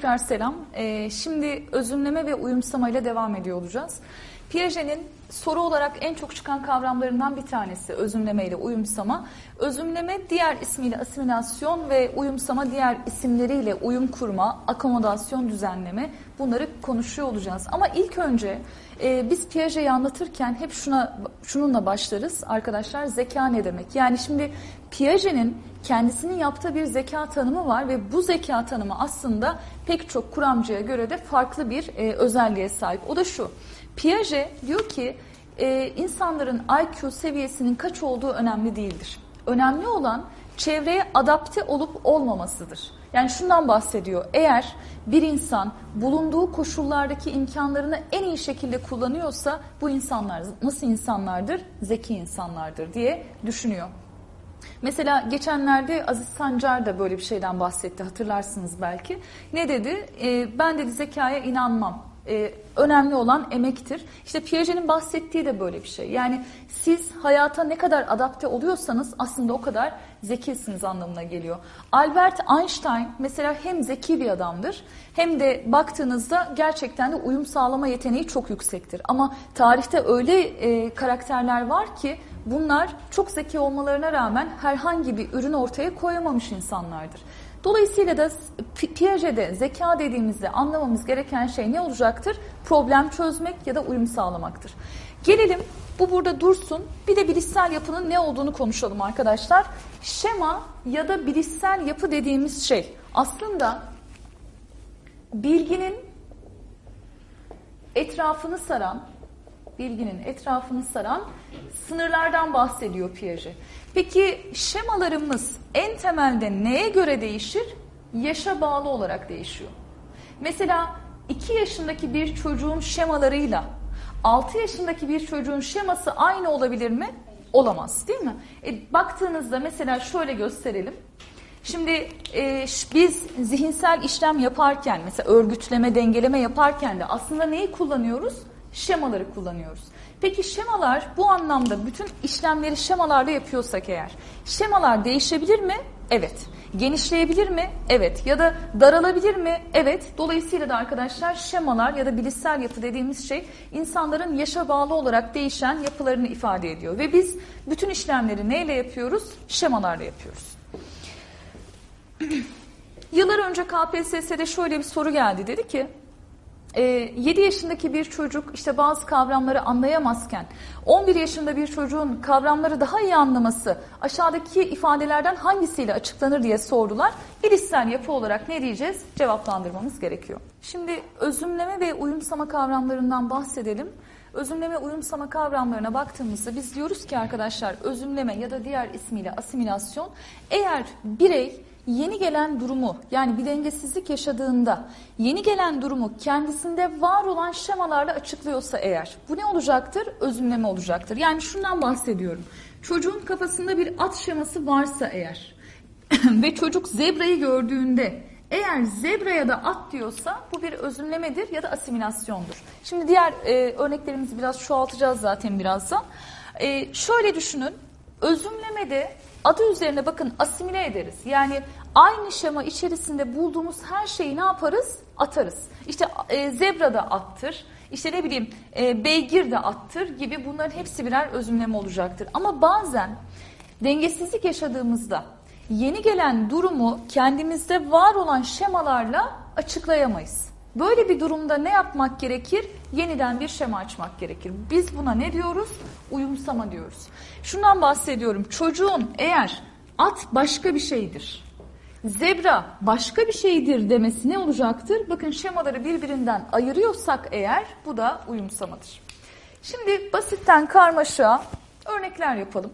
tekrar selam. Ee, şimdi özümleme ve uyumsama ile devam ediyor olacağız. Piaget'in soru olarak en çok çıkan kavramlarından bir tanesi özümleme ile uyumsama. Özümleme diğer ismiyle asimilasyon ve uyumsama diğer isimleriyle uyum kurma, akomodasyon düzenleme bunları konuşuyor olacağız. Ama ilk önce e, biz Piaget'i anlatırken hep şuna şununla başlarız arkadaşlar zeka ne demek? Yani şimdi Piaget'in kendisinin yaptığı bir zeka tanımı var ve bu zeka tanımı aslında pek çok kuramcıya göre de farklı bir e, özelliğe sahip. O da şu. Piaget diyor ki e, insanların IQ seviyesinin kaç olduğu önemli değildir. Önemli olan çevreye adapte olup olmamasıdır. Yani şundan bahsediyor. Eğer bir insan bulunduğu koşullardaki imkanlarını en iyi şekilde kullanıyorsa bu insanlar nasıl insanlardır? Zeki insanlardır diye düşünüyor. Mesela geçenlerde Aziz Sancar da böyle bir şeyden bahsetti hatırlarsınız belki. Ne dedi? E, ben dedi zekaya inanmam. E, önemli olan emektir. İşte Piaget'in bahsettiği de böyle bir şey. Yani siz hayata ne kadar adapte oluyorsanız aslında o kadar zekisiniz anlamına geliyor. Albert Einstein mesela hem zeki bir adamdır hem de baktığınızda gerçekten de uyum sağlama yeteneği çok yüksektir. Ama tarihte öyle e, karakterler var ki bunlar çok zeki olmalarına rağmen herhangi bir ürün ortaya koyamamış insanlardır. Dolayısıyla da Piaget'de zeka dediğimizde anlamamız gereken şey ne olacaktır? Problem çözmek ya da uyum sağlamaktır. Gelelim bu burada dursun. Bir de bilişsel yapının ne olduğunu konuşalım arkadaşlar. Şema ya da bilişsel yapı dediğimiz şey aslında bilginin etrafını saran, bilginin etrafını saran sınırlardan bahsediyor Piaget. Peki şemalarımız en temelde neye göre değişir? Yaşa bağlı olarak değişiyor. Mesela 2 yaşındaki bir çocuğun şemalarıyla 6 yaşındaki bir çocuğun şeması aynı olabilir mi? Olamaz değil mi? E, baktığınızda mesela şöyle gösterelim. Şimdi e, biz zihinsel işlem yaparken mesela örgütleme, dengeleme yaparken de aslında neyi kullanıyoruz? Şemaları kullanıyoruz. Peki şemalar bu anlamda bütün işlemleri şemalarla yapıyorsak eğer şemalar değişebilir mi? Evet. Genişleyebilir mi? Evet. Ya da daralabilir mi? Evet. Dolayısıyla da arkadaşlar şemalar ya da bilişsel yapı dediğimiz şey insanların yaşa bağlı olarak değişen yapılarını ifade ediyor. Ve biz bütün işlemleri neyle yapıyoruz? Şemalarla yapıyoruz. Yıllar önce KPSS'de şöyle bir soru geldi. Dedi ki e, ee, 7 yaşındaki bir çocuk işte bazı kavramları anlayamazken 11 yaşında bir çocuğun kavramları daha iyi anlaması aşağıdaki ifadelerden hangisiyle açıklanır diye sordular. İlişsel yapı olarak ne diyeceğiz? Cevaplandırmamız gerekiyor. Şimdi özümleme ve uyumsama kavramlarından bahsedelim. Özümleme uyumsama kavramlarına baktığımızda biz diyoruz ki arkadaşlar özümleme ya da diğer ismiyle asimilasyon eğer birey yeni gelen durumu yani bir dengesizlik yaşadığında yeni gelen durumu kendisinde var olan şemalarla açıklıyorsa eğer bu ne olacaktır? Özümleme olacaktır. Yani şundan bahsediyorum. Çocuğun kafasında bir at şeması varsa eğer ve çocuk zebrayı gördüğünde eğer zebraya da at diyorsa bu bir özümlemedir ya da asimilasyondur. Şimdi diğer e, örneklerimizi biraz çoğaltacağız zaten birazdan. E, şöyle düşünün. Özümlemede adı üzerine bakın asimile ederiz. Yani aynı şema içerisinde bulduğumuz her şeyi ne yaparız? Atarız. İşte e, zebra da attır. İşte ne bileyim e, beygir de attır gibi bunların hepsi birer özümleme olacaktır. Ama bazen dengesizlik yaşadığımızda yeni gelen durumu kendimizde var olan şemalarla açıklayamayız. Böyle bir durumda ne yapmak gerekir? Yeniden bir şema açmak gerekir. Biz buna ne diyoruz? Uyumsama diyoruz. Şundan bahsediyorum. Çocuğun eğer at başka bir şeydir, zebra başka bir şeydir demesi ne olacaktır? Bakın şemaları birbirinden ayırıyorsak eğer bu da uyumsamadır. Şimdi basitten karmaşa örnekler yapalım.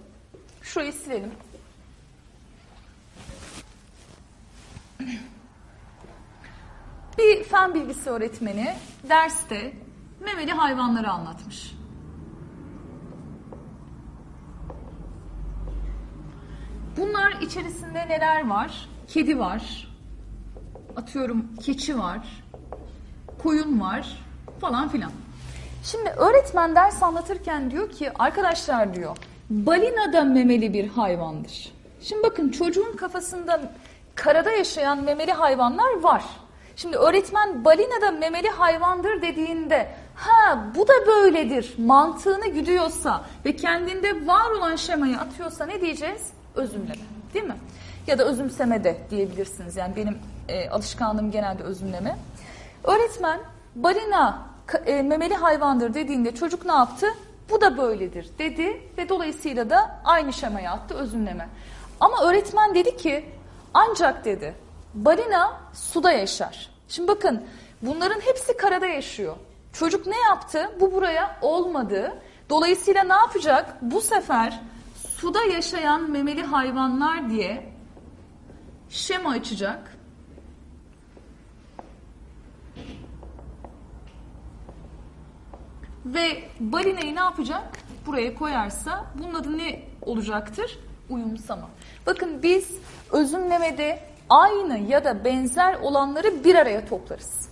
Şurayı silelim. Bir fen bilgisi öğretmeni derste memeli hayvanları anlatmış. Bunlar içerisinde neler var? Kedi var, atıyorum keçi var, koyun var falan filan. Şimdi öğretmen ders anlatırken diyor ki arkadaşlar diyor balina da memeli bir hayvandır. Şimdi bakın çocuğun kafasında karada yaşayan memeli hayvanlar var. Şimdi öğretmen balina da memeli hayvandır dediğinde ha bu da böyledir mantığını güdüyorsa ve kendinde var olan şemayı atıyorsa ne diyeceğiz? Özümleme değil mi? Ya da özümseme de diyebilirsiniz. Yani benim e, alışkanlığım genelde özümleme. Öğretmen balina e, memeli hayvandır dediğinde çocuk ne yaptı? Bu da böyledir dedi ve dolayısıyla da aynı şemaya attı özümleme. Ama öğretmen dedi ki ancak dedi balina suda yaşar. Şimdi bakın bunların hepsi karada yaşıyor. Çocuk ne yaptı? Bu buraya olmadı. Dolayısıyla ne yapacak? Bu sefer suda yaşayan memeli hayvanlar diye şema açacak. Ve balinayı ne yapacak? Buraya koyarsa bunun adı ne olacaktır? Uyumsama. Bakın biz özümlemede aynı ya da benzer olanları bir araya toplarız.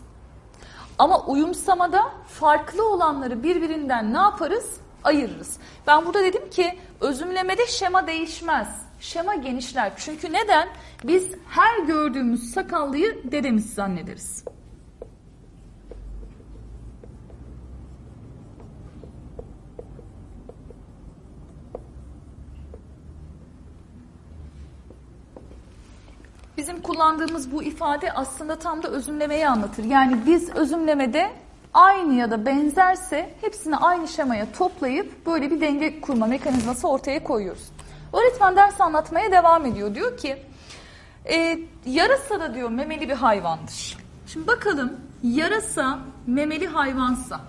Ama uyumsamada farklı olanları birbirinden ne yaparız? Ayırırız. Ben burada dedim ki özümlemede şema değişmez. Şema genişler. Çünkü neden? Biz her gördüğümüz sakallıyı dedemiz zannederiz. Bizim kullandığımız bu ifade aslında tam da özümlemeyi anlatır. Yani biz özümlemede aynı ya da benzerse hepsini aynı şemaya toplayıp böyle bir denge kurma mekanizması ortaya koyuyoruz. Öğretmen ders anlatmaya devam ediyor. Diyor ki e, yarasa da diyor memeli bir hayvandır. Şimdi bakalım yarasa memeli hayvansa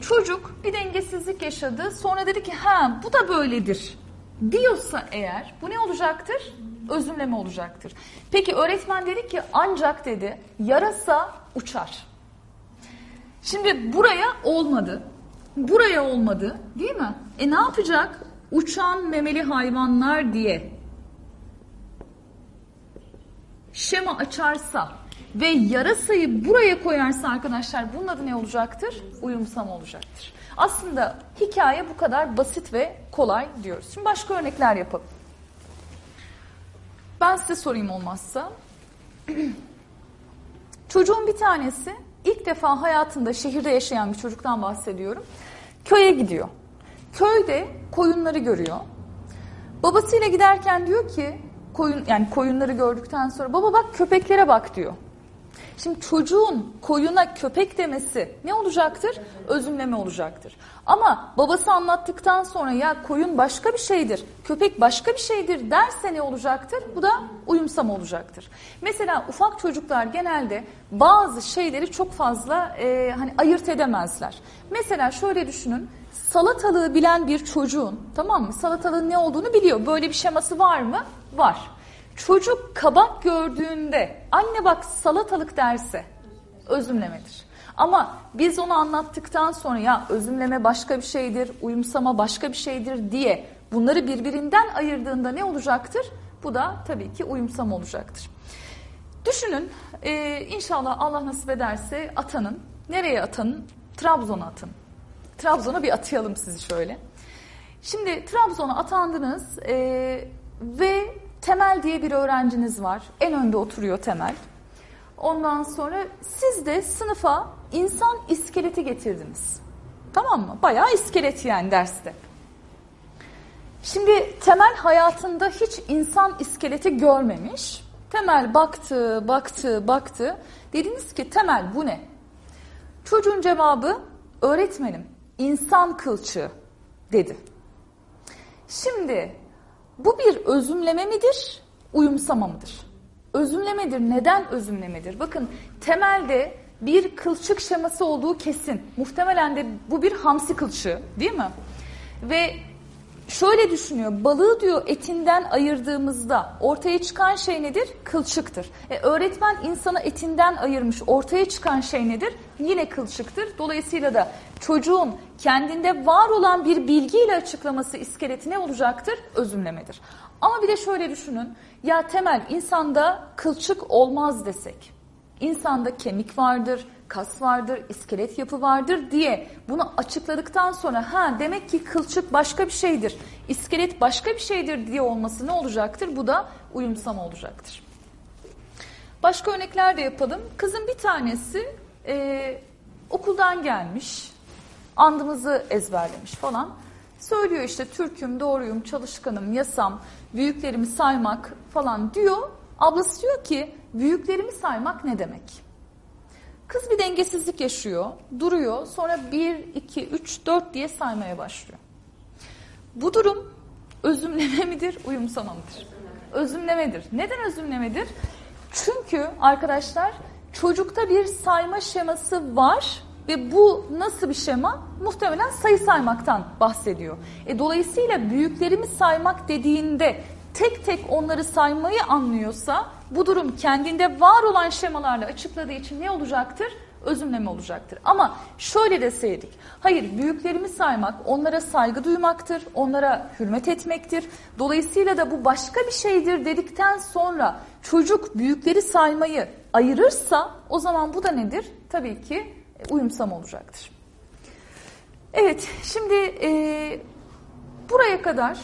çocuk bir dengesizlik yaşadı sonra dedi ki ha bu da böyledir diyorsa eğer bu ne olacaktır? Özümleme olacaktır. Peki öğretmen dedi ki ancak dedi yarasa uçar. Şimdi buraya olmadı. Buraya olmadı değil mi? E ne yapacak? Uçan memeli hayvanlar diye şema açarsa ve yarasayı buraya koyarsa arkadaşlar bunun adı ne olacaktır? Uyumsama olacaktır. Aslında hikaye bu kadar basit ve kolay diyoruz. Şimdi başka örnekler yapalım. Ben size sorayım olmazsa. Çocuğun bir tanesi ilk defa hayatında şehirde yaşayan bir çocuktan bahsediyorum. Köye gidiyor. Köyde koyunları görüyor. Babasıyla giderken diyor ki koyun yani koyunları gördükten sonra baba bak köpeklere bak diyor. Şimdi çocuğun koyuna köpek demesi ne olacaktır? Özümleme olacaktır. Ama babası anlattıktan sonra ya koyun başka bir şeydir, köpek başka bir şeydir derse ne olacaktır? Bu da uyumsam olacaktır. Mesela ufak çocuklar genelde bazı şeyleri çok fazla e, hani ayırt edemezler. Mesela şöyle düşünün. Salatalığı bilen bir çocuğun tamam mı? Salatalığın ne olduğunu biliyor. Böyle bir şeması var mı? Var. Çocuk kabak gördüğünde anne bak salatalık derse özümlemedir. Ama biz onu anlattıktan sonra ya özümleme başka bir şeydir, uyumsama başka bir şeydir diye bunları birbirinden ayırdığında ne olacaktır? Bu da tabii ki uyumsama olacaktır. Düşünün e, inşallah Allah nasip ederse atanın. Nereye atanın? Trabzon'a atın. Trabzon'a bir atayalım sizi şöyle. Şimdi Trabzon'a atandınız e, ve Temel diye bir öğrenciniz var. En önde oturuyor Temel. Ondan sonra siz de sınıfa insan iskeleti getirdiniz. Tamam mı? Bayağı iskelet yani derste. Şimdi Temel hayatında hiç insan iskeleti görmemiş. Temel baktı, baktı, baktı. Dediniz ki Temel bu ne? Çocuğun cevabı öğretmenim insan kılçığı dedi. Şimdi bu bir özümleme midir, uyumsama mıdır? Özümlemedir. Neden özümlemedir? Bakın temelde bir kılçık şeması olduğu kesin. Muhtemelen de bu bir hamsi kılçığı değil mi? Ve şöyle düşünüyor. Balığı diyor etinden ayırdığımızda ortaya çıkan şey nedir? Kılçıktır. E, öğretmen insanı etinden ayırmış. Ortaya çıkan şey nedir? Yine kılçıktır. Dolayısıyla da çocuğun kendinde var olan bir bilgiyle açıklaması iskeleti ne olacaktır? Özümlemedir. Ama bir de şöyle düşünün. Ya temel insanda kılçık olmaz desek. İnsanda kemik vardır, kas vardır, iskelet yapı vardır diye bunu açıkladıktan sonra ha demek ki kılçık başka bir şeydir, iskelet başka bir şeydir diye olması ne olacaktır? Bu da uyumsama olacaktır. Başka örnekler de yapalım. Kızın bir tanesi e, okuldan gelmiş, andımızı ezberlemiş falan. Söylüyor işte Türk'üm, doğruyum, çalışkanım, yasam, büyüklerimi saymak falan diyor. Ablası diyor ki büyüklerimi saymak ne demek? Kız bir dengesizlik yaşıyor, duruyor. Sonra 1, 2, 3, 4 diye saymaya başlıyor. Bu durum özümleme midir, uyumsama mıdır? Özümlemedir. Neden özümlemedir? Çünkü arkadaşlar çocukta bir sayma şeması var ve bu nasıl bir şema? Muhtemelen sayı saymaktan bahsediyor. E, dolayısıyla büyüklerimi saymak dediğinde tek tek onları saymayı anlıyorsa bu durum kendinde var olan şemalarla açıkladığı için ne olacaktır? Özümleme olacaktır. Ama şöyle deseydik, hayır büyüklerimi saymak, onlara saygı duymaktır, onlara hürmet etmektir. Dolayısıyla da bu başka bir şeydir dedikten sonra çocuk büyükleri saymayı ayırırsa o zaman bu da nedir? Tabii ki uyumsam olacaktır. Evet, şimdi e, buraya kadar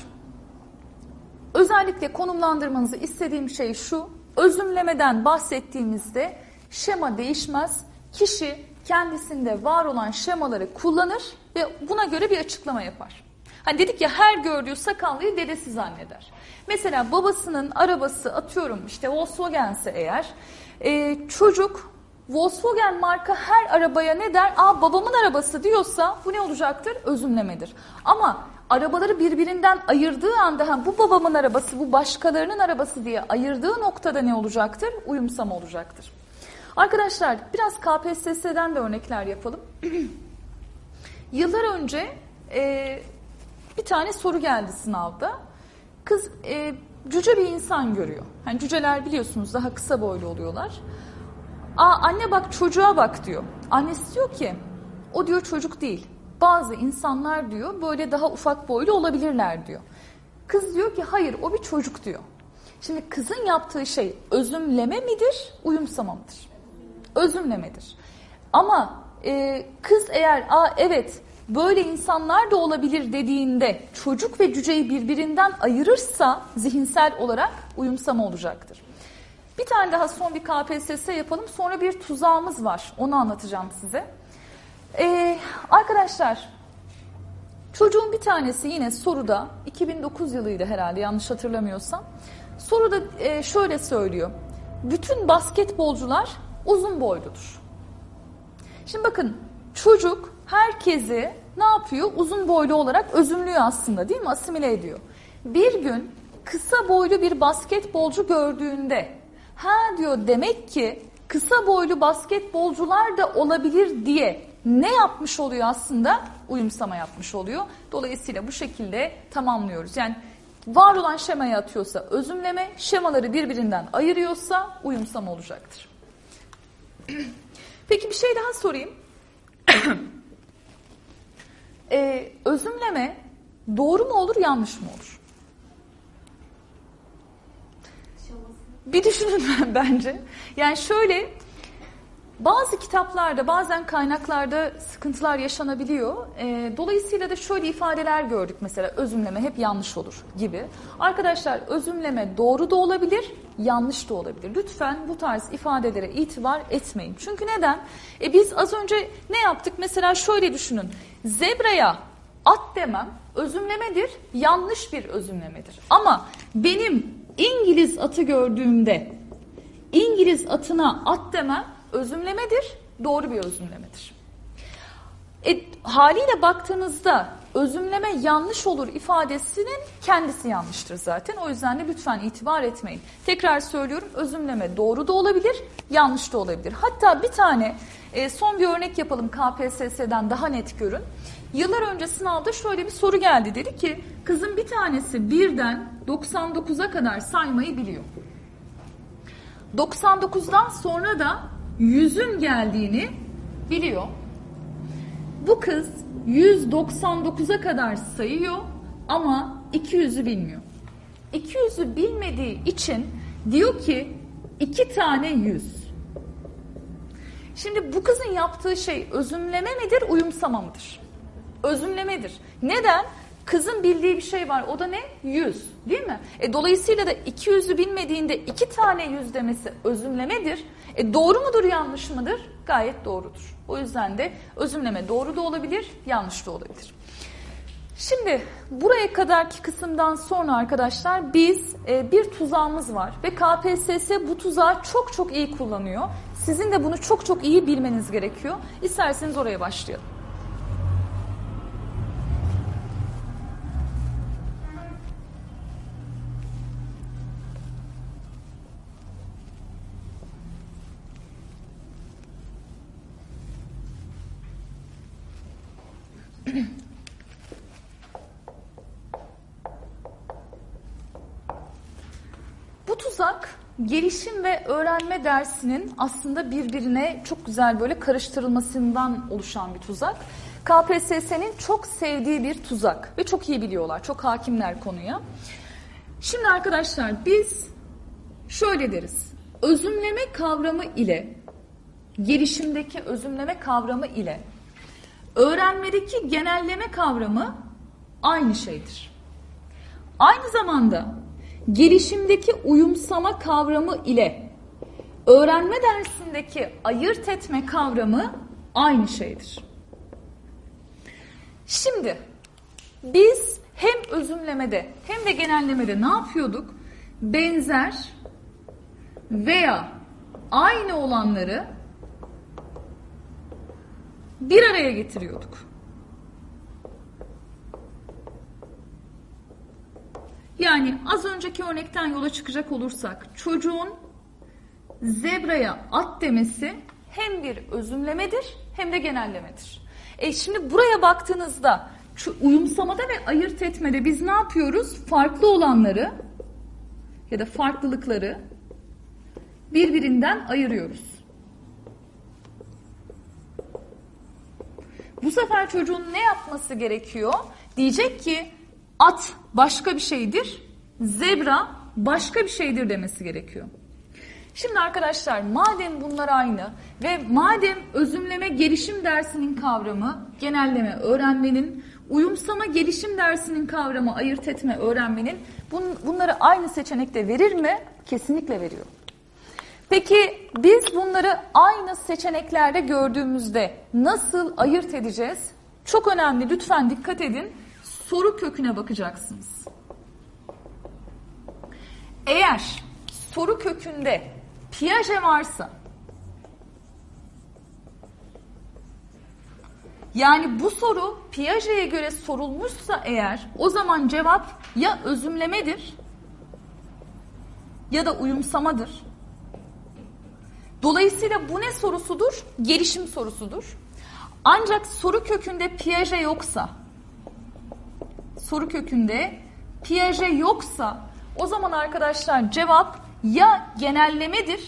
özellikle konumlandırmanızı istediğim şey şu. Özümlemeden bahsettiğimizde şema değişmez. Kişi kendisinde var olan şemaları kullanır ve buna göre bir açıklama yapar. Hani dedik ya her gördüğü sakallıyı dedesi zanneder. Mesela babasının arabası atıyorum işte Volkswagen'se eğer e, çocuk Volkswagen marka her arabaya ne der? Aa babamın arabası diyorsa bu ne olacaktır? Özümlemedir. Ama arabaları birbirinden ayırdığı anda ha, bu babamın arabası, bu başkalarının arabası diye ayırdığı noktada ne olacaktır? Uyumsama olacaktır. Arkadaşlar biraz KPSS'den de örnekler yapalım. Yıllar önce e, bir tane soru geldi sınavda. Kız e, cüce bir insan görüyor. Yani cüceler biliyorsunuz daha kısa boylu oluyorlar. Aa anne bak çocuğa bak diyor. Annesi diyor ki o diyor çocuk değil. Bazı insanlar diyor böyle daha ufak boylu olabilirler diyor. Kız diyor ki hayır o bir çocuk diyor. Şimdi kızın yaptığı şey özümleme midir, uyumsama mıdır? Özümlemedir. Ama e, kız eğer Aa, evet böyle insanlar da olabilir dediğinde çocuk ve cüceyi birbirinden ayırırsa zihinsel olarak uyumsama olacaktır. Bir tane daha son bir KPSS yapalım. Sonra bir tuzağımız var. Onu anlatacağım size. Ee, arkadaşlar çocuğun bir tanesi yine soruda 2009 yılıydı herhalde yanlış hatırlamıyorsam. Soruda e, şöyle söylüyor. Bütün basketbolcular uzun boyludur. Şimdi bakın çocuk herkesi ne yapıyor? Uzun boylu olarak özümlüyor aslında değil mi? Asimile ediyor. Bir gün kısa boylu bir basketbolcu gördüğünde ha diyor demek ki kısa boylu basketbolcular da olabilir diye ne yapmış oluyor aslında? Uyumsama yapmış oluyor. Dolayısıyla bu şekilde tamamlıyoruz. Yani var olan şemaya atıyorsa özümleme, şemaları birbirinden ayırıyorsa uyumsama olacaktır. Peki bir şey daha sorayım. ee, özümleme doğru mu olur, yanlış mı olur? Bir düşünün bence. Yani şöyle bazı kitaplarda bazen kaynaklarda sıkıntılar yaşanabiliyor. E, dolayısıyla da şöyle ifadeler gördük mesela özümleme hep yanlış olur gibi. Arkadaşlar özümleme doğru da olabilir, yanlış da olabilir. Lütfen bu tarz ifadelere itibar etmeyin. Çünkü neden? E, biz az önce ne yaptık? Mesela şöyle düşünün. Zebraya at demem özümlemedir, yanlış bir özümlemedir. Ama benim İngiliz atı gördüğümde İngiliz atına at demem özümlemedir, doğru bir özümlemedir. E, haliyle baktığınızda özümleme yanlış olur ifadesinin kendisi yanlıştır zaten. O yüzden de lütfen itibar etmeyin. Tekrar söylüyorum özümleme doğru da olabilir, yanlış da olabilir. Hatta bir tane e, son bir örnek yapalım KPSS'den daha net görün. Yıllar önce sınavda şöyle bir soru geldi. Dedi ki kızın bir tanesi birden 99'a kadar saymayı biliyor. 99'dan sonra da 100'ün geldiğini biliyor. Bu kız 199'a kadar sayıyor ama 200'ü bilmiyor. 200'ü bilmediği için diyor ki iki tane 100. Şimdi bu kızın yaptığı şey özümleme midir, uyumsama mıdır? Özümlemedir. Neden? Kızın bildiği bir şey var. O da ne? Yüz. Değil mi? E, dolayısıyla da iki yüzü bilmediğinde iki tane yüz demesi özümlemedir. E, doğru mudur yanlış mıdır? Gayet doğrudur. O yüzden de özümleme doğru da olabilir, yanlış da olabilir. Şimdi buraya kadarki kısımdan sonra arkadaşlar biz e, bir tuzağımız var ve KPSS bu tuzağı çok çok iyi kullanıyor. Sizin de bunu çok çok iyi bilmeniz gerekiyor. İsterseniz oraya başlayalım. Gelişim ve öğrenme dersinin aslında birbirine çok güzel böyle karıştırılmasından oluşan bir tuzak. KPSS'nin çok sevdiği bir tuzak ve çok iyi biliyorlar, çok hakimler konuya. Şimdi arkadaşlar biz şöyle deriz. Özümleme kavramı ile gelişimdeki özümleme kavramı ile öğrenmedeki genelleme kavramı aynı şeydir. Aynı zamanda gelişimdeki uyumsama kavramı ile öğrenme dersindeki ayırt etme kavramı aynı şeydir. Şimdi biz hem özümlemede hem de genellemede ne yapıyorduk? Benzer veya aynı olanları bir araya getiriyorduk. Yani az önceki örnekten yola çıkacak olursak çocuğun zebraya at demesi hem bir özümlemedir hem de genellemedir. E şimdi buraya baktığınızda şu uyumsamada ve ayırt etmede biz ne yapıyoruz? Farklı olanları ya da farklılıkları birbirinden ayırıyoruz. Bu sefer çocuğun ne yapması gerekiyor? Diyecek ki at başka bir şeydir, zebra başka bir şeydir demesi gerekiyor. Şimdi arkadaşlar madem bunlar aynı ve madem özümleme gelişim dersinin kavramı genelleme öğrenmenin, uyumsama gelişim dersinin kavramı ayırt etme öğrenmenin bun, bunları aynı seçenekte verir mi? Kesinlikle veriyor. Peki biz bunları aynı seçeneklerde gördüğümüzde nasıl ayırt edeceğiz? Çok önemli lütfen dikkat edin. Soru köküne bakacaksınız. Eğer soru kökünde Piaget varsa yani bu soru Piaget'e göre sorulmuşsa eğer o zaman cevap ya özümlemedir ya da uyumsamadır. Dolayısıyla bu ne sorusudur? Gelişim sorusudur. Ancak soru kökünde Piaget yoksa, soru kökünde Piaget yoksa o zaman arkadaşlar cevap ya genellemedir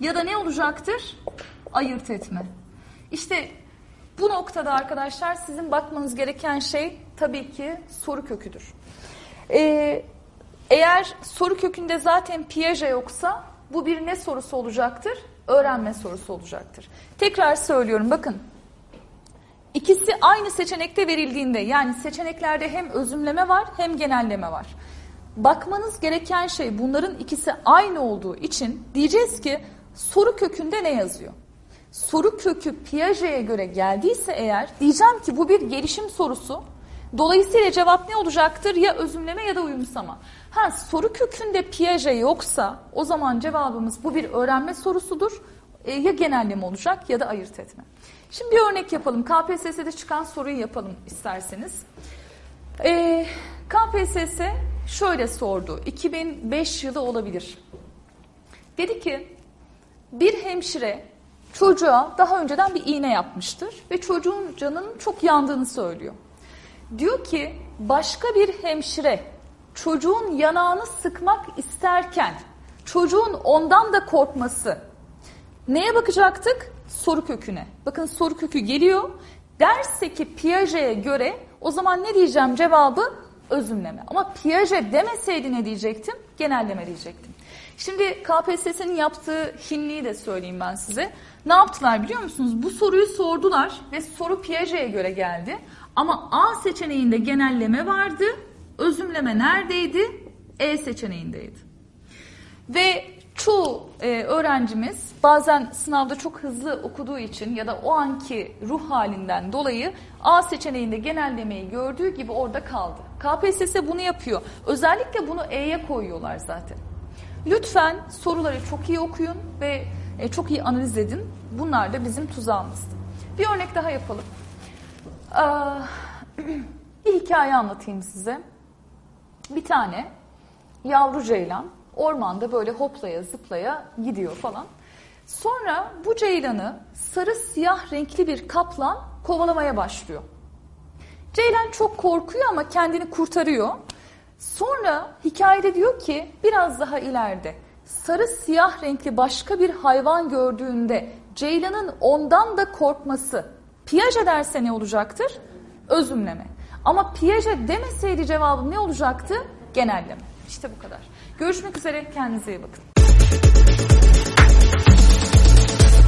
ya da ne olacaktır? Ayırt etme. İşte bu noktada arkadaşlar sizin bakmanız gereken şey tabii ki soru köküdür. Ee, eğer soru kökünde zaten Piaget yoksa bu bir ne sorusu olacaktır? Öğrenme sorusu olacaktır. Tekrar söylüyorum bakın. İkisi aynı seçenekte verildiğinde yani seçeneklerde hem özümleme var hem genelleme var. Bakmanız gereken şey bunların ikisi aynı olduğu için diyeceğiz ki soru kökünde ne yazıyor? Soru kökü Piaget'e göre geldiyse eğer diyeceğim ki bu bir gelişim sorusu. Dolayısıyla cevap ne olacaktır? Ya özümleme ya da uyumsama. Ha soru kökünde Piaget yoksa o zaman cevabımız bu bir öğrenme sorusudur. E, ya genelleme olacak ya da ayırt etme. Şimdi bir örnek yapalım. KPSS'de çıkan soruyu yapalım isterseniz. E, KPSS şöyle sordu. 2005 yılı olabilir. Dedi ki bir hemşire çocuğa daha önceden bir iğne yapmıştır ve çocuğun canının çok yandığını söylüyor. Diyor ki başka bir hemşire çocuğun yanağını sıkmak isterken çocuğun ondan da korkması neye bakacaktık? Soru köküne. Bakın soru kökü geliyor. Derse ki Piaget'e göre o zaman ne diyeceğim cevabı? Özümleme. Ama Piaget demeseydi ne diyecektim? Genelleme diyecektim. Şimdi KPSS'nin yaptığı hinliği de söyleyeyim ben size. Ne yaptılar biliyor musunuz? Bu soruyu sordular ve soru Piaget'e göre geldi. Ama A seçeneğinde genelleme vardı. Özümleme neredeydi? E seçeneğindeydi. Ve çoğu e, öğrencimiz bazen sınavda çok hızlı okuduğu için ya da o anki ruh halinden dolayı A seçeneğinde genellemeyi gördüğü gibi orada kaldı. KPSS bunu yapıyor. Özellikle bunu E'ye koyuyorlar zaten. Lütfen soruları çok iyi okuyun ve e, çok iyi analiz edin. Bunlar da bizim tuzağımızdı. Bir örnek daha yapalım. Aa, bir hikaye anlatayım size. Bir tane yavru ceylan ormanda böyle hoplaya zıplaya gidiyor falan. Sonra bu ceylanı sarı siyah renkli bir kaplan kovalamaya başlıyor. Ceylan çok korkuyor ama kendini kurtarıyor. Sonra hikayede diyor ki biraz daha ileride sarı siyah renkli başka bir hayvan gördüğünde Ceylan'ın ondan da korkması Piaget derse ne olacaktır? Özümleme. Ama Piaget demeseydi cevabım ne olacaktı? Genelleme. İşte bu kadar. Görüşmek üzere. Kendinize iyi bakın.